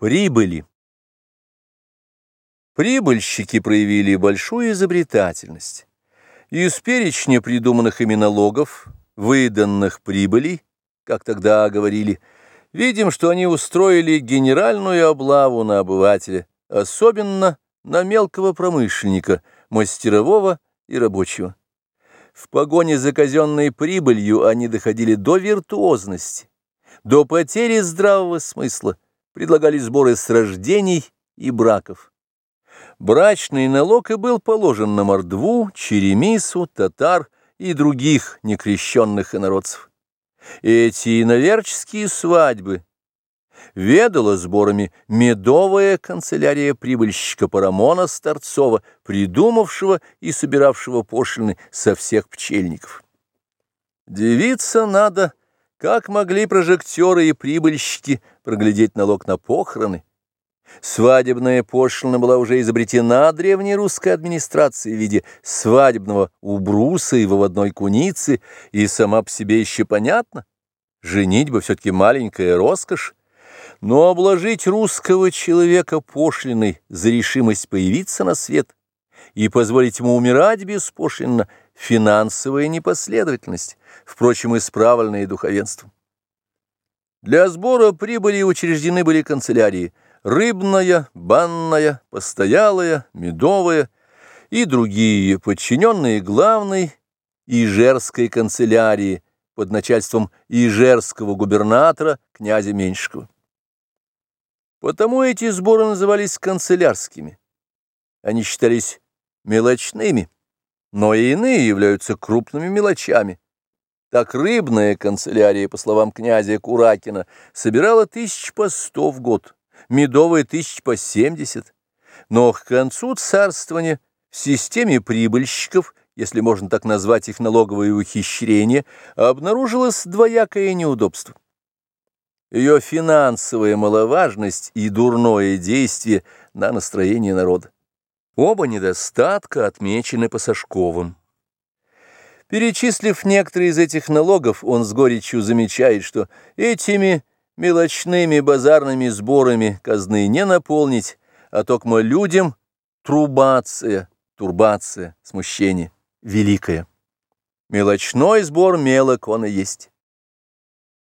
Прибыли. Прибыльщики проявили большую изобретательность. Из перечня придуманных ими налогов, выданных прибылей, как тогда говорили, видим, что они устроили генеральную облаву на обывателя, особенно на мелкого промышленника, мастерового и рабочего. В погоне за казенной прибылью они доходили до виртуозности, до потери здравого смысла, предлагали сборы с рождений и браков. Брачный налог и был положен на мордву, черемису, татар и других некрещенных инородцев. Эти иноверческие свадьбы ведала сборами медовая канцелярия прибыльщика Парамона Старцова, придумавшего и собиравшего пошлины со всех пчельников. Девиться надо как могли прожектеры и прибыльщики проглядеть налог на похороны? Свадебная пошлина была уже изобретена древней русской администрацией в виде свадебного убруса и выводной куницы, и сама по себе еще понятно. Женитьба все-таки маленькая роскошь, но обложить русского человека пошлиной за решимость появиться на свет и позволить ему умирать беспошлинно – финансовая непоследовательность, впрочем, исправленная духовенством. Для сбора прибыли учреждены были канцелярии рыбная, банная, постоялая, медовая и другие, подчиненные главной Ижерской канцелярии под начальством Ижерского губернатора князя Меньшикова. Потому эти сборы назывались канцелярскими. Они считались мелочными но и иные являются крупными мелочами. Так рыбная канцелярия, по словам князя Куракина, собирала тысяч по сто в год, медовая тысяч по семьдесят. Но к концу царствования в системе прибыльщиков, если можно так назвать их налоговое ухищрение, обнаружилось двоякое неудобство. Ее финансовая маловажность и дурное действие на настроение народа. Оба недостатка отмечены Пасашковым. Перечислив некоторые из этих налогов, он с горечью замечает, что этими мелочными базарными сборами казны не наполнить, а только людям трубация, турбация, смущение, великое. Мелочной сбор мелок он и есть.